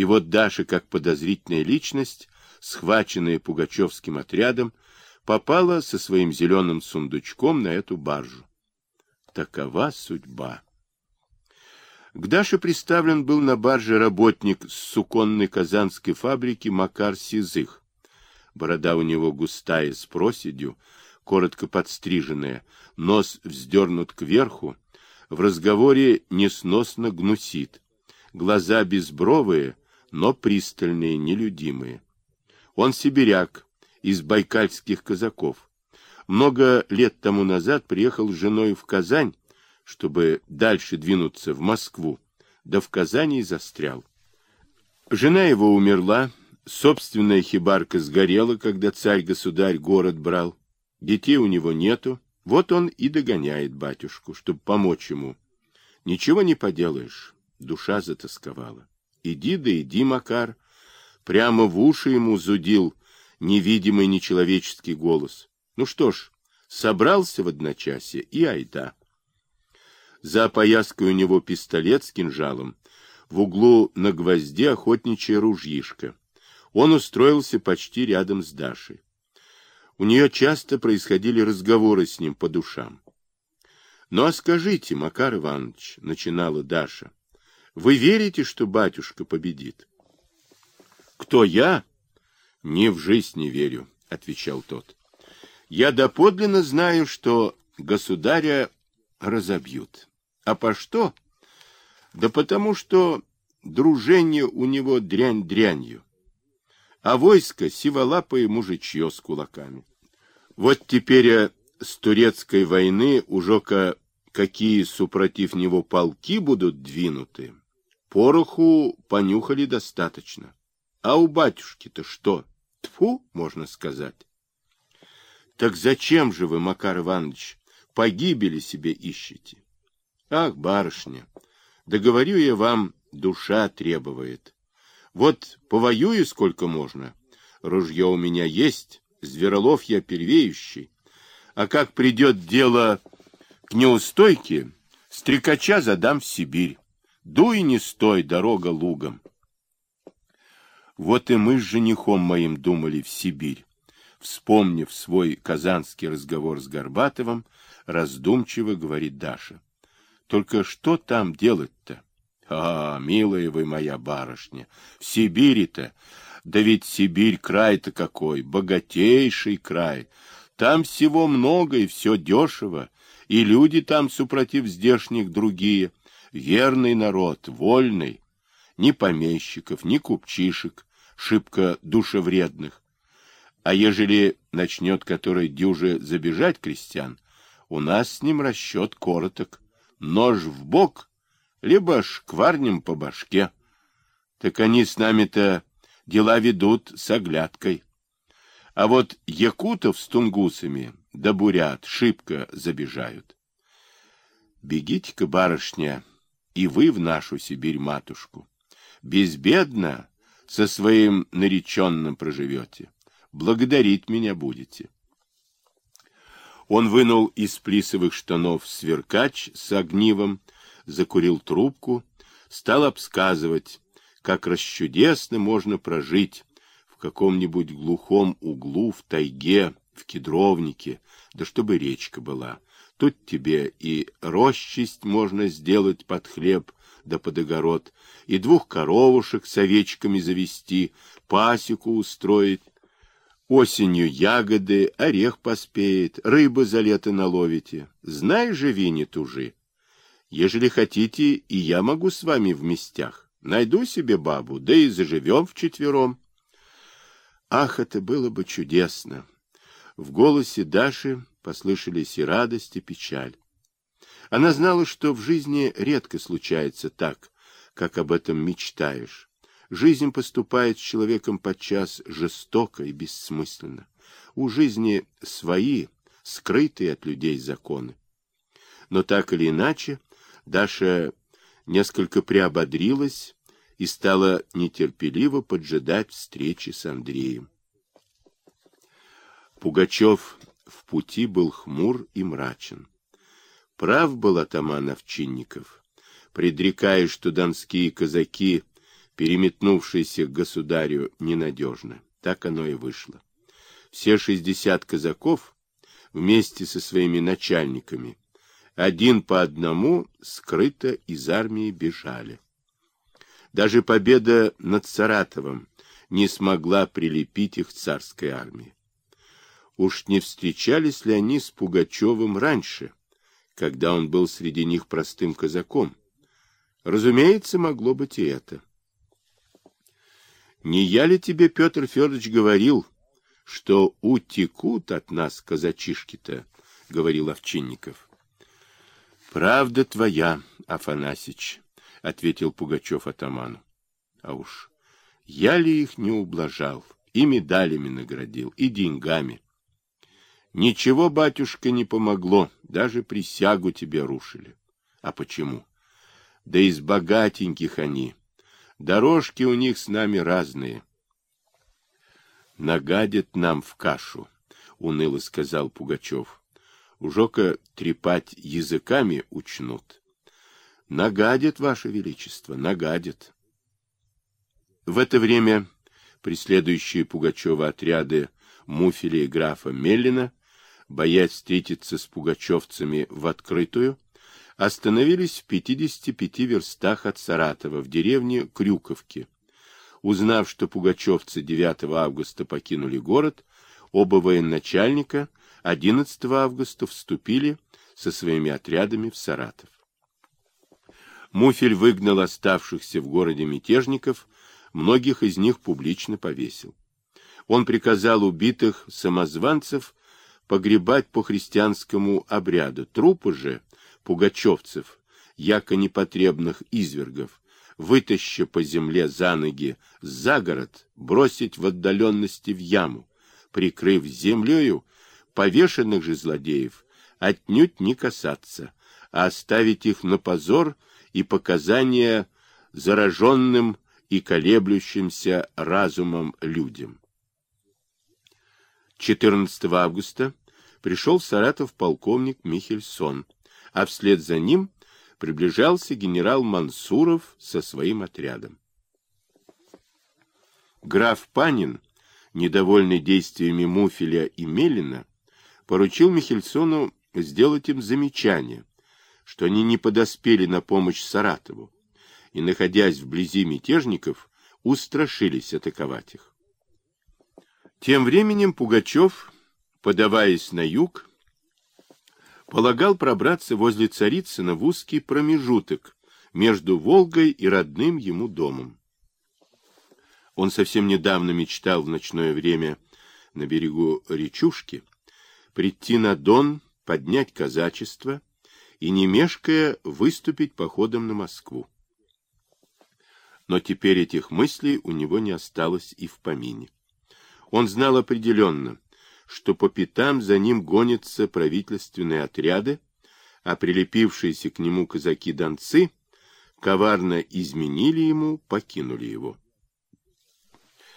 И вот Даша, как подозрительная личность, схваченная пугачевским отрядом, попала со своим зеленым сундучком на эту баржу. Такова судьба. К Даше представлен был на барже работник с суконной казанской фабрики Макар Сизых. Борода у него густая, с проседью, коротко подстриженная, нос вздернут кверху, в разговоре несносно гнусит, глаза безбровые, но пристальные, нелюдимые. Он сибиряк, из байкальских казаков. Много лет тому назад приехал с женой в Казань, чтобы дальше двинуться в Москву, да в Казани и застрял. Жена его умерла, собственная хибарка сгорела, когда царь-государь город брал. Детей у него нету, вот он и догоняет батюшку, чтобы помочь ему. Ничего не поделаешь, душа затасковала. Иди да иди, Макар. Прямо в уши ему зудил невидимый нечеловеческий голос. Ну что ж, собрался в одночасье и айда. За опояской у него пистолет с кинжалом, в углу на гвозде охотничья ружьишко. Он устроился почти рядом с Дашей. У нее часто происходили разговоры с ним по душам. — Ну а скажите, Макар Иванович, — начинала Даша, — вы верите, что батюшка победит? — Кто я? — Ни в жизнь не верю, — отвечал тот. — Я доподлинно знаю, что государя разобьют. А по что? Да потому что дружение у него дрянь дрянью, а войско сиволапое мужичье с кулаками. Вот теперь с турецкой войны уже какие супротив него полки будут двинуты, пороху понюхали достаточно. А у батюшки-то что? Тфу, можно сказать. Так зачем же вы, Макар Иванович, погибели себе ищете? Ах, барышня, да я вам, душа требует. Вот повоюю сколько можно. Ружье у меня есть, Зверолов я первеющий. А как придет дело к неустойке, стрекача задам в Сибирь. Дуй не стой, дорога лугом. Вот и мы с женихом моим думали в Сибирь. Вспомнив свой казанский разговор с Горбатовым, раздумчиво говорит Даша. Только что там делать-то? А, милая вы моя барышня, в Сибири-то да ведь Сибирь край-то какой, богатейший край. Там всего много и все дешево, и люди там, супротив здешних, другие. Верный народ, вольный. Ни помещиков, ни купчишек, шибко душевредных. А ежели начнет который дюже забежать крестьян, у нас с ним расчет короток. Нож в бок, либо шкварнем по башке. Так они с нами-то дела ведут с оглядкой. А вот якутов с тунгусами да бурят шибко забежают. Бегите-ка, барышня, и вы в нашу Сибирь-матушку. Безбедно со своим нареченным проживете. Благодарить меня будете. Он вынул из плисовых штанов сверкач с огнивом, закурил трубку, стал обсказывать, как расчудесно можно прожить в каком-нибудь глухом углу, в тайге, в кедровнике, да чтобы речка была. Тут тебе и рощисть можно сделать под хлеб да под огород, и двух коровушек с овечками завести, пасеку устроить. Осенью ягоды, орех поспеет, рыбы за лето наловите. Знай, живи, не тужи. Ежели хотите, и я могу с вами в местях. Найду себе бабу, да и заживем вчетвером. Ах, это было бы чудесно! В голосе Даши послышались и радость, и печаль. Она знала, что в жизни редко случается так, как об этом мечтаешь. Жизнь поступает с человеком подчас жестоко и бессмысленно. У жизни свои, скрытые от людей законы. Но так или иначе, Даша несколько приободрилась и стала нетерпеливо поджидать встречи с Андреем. Пугачев в пути был хмур и мрачен. Прав был атаман Овчинников, предрекая, что донские казаки переметнувшийся к государю ненадежно. Так оно и вышло. Все шестьдесят казаков вместе со своими начальниками один по одному скрыто из армии бежали. Даже победа над Саратовым не смогла прилепить их царской армии. Уж не встречались ли они с Пугачевым раньше, когда он был среди них простым казаком? Разумеется, могло быть и это. Не я ли тебе, Петр Федорович, говорил, что утекут от нас казачишки-то, — говорил Овчинников. — Правда твоя, Афанасич, — ответил Пугачев атаману. А уж я ли их не ублажал, и медалями наградил, и деньгами. Ничего, батюшка, не помогло, даже присягу тебе рушили. А почему? Да из богатеньких они. Дорожки у них с нами разные. Нагадят нам в кашу, уныло сказал Пугачев. Ужока трепать языками учнут. Нагадят, ваше величество, нагадят. В это время преследующие Пугачева отряды Муфеля графа Меллина, боясь встретиться с пугачевцами в открытую, остановились в 55 верстах от Саратова, в деревне Крюковки. Узнав, что пугачевцы 9 августа покинули город, оба военачальника 11 августа вступили со своими отрядами в Саратов. Муфель выгнал оставшихся в городе мятежников, многих из них публично повесил. Он приказал убитых самозванцев погребать по христианскому обряду, трупы же пугачевцев, яко непотребных извергов, вытаща по земле за ноги за город, бросить в отдаленности в яму, прикрыв землею повешенных же злодеев, отнюдь не касаться, а оставить их на позор и показания зараженным и колеблющимся разумом людям. 14 августа пришел в Саратов полковник Михельсон, а вслед за ним приближался генерал Мансуров со своим отрядом. Граф Панин, недовольный действиями Муфеля и Мелина, поручил Михельсону сделать им замечание, что они не подоспели на помощь Саратову и, находясь вблизи мятежников, устрашились атаковать их. Тем временем Пугачев, подаваясь на юг, полагал пробраться возле Царицына в узкий промежуток между Волгой и родным ему домом. Он совсем недавно мечтал в ночное время на берегу речушки прийти на Дон, поднять казачество и, не мешкая, выступить походом на Москву. Но теперь этих мыслей у него не осталось и в помине. Он знал определенно, что по пятам за ним гонятся правительственные отряды, а прилепившиеся к нему казаки-донцы коварно изменили ему, покинули его.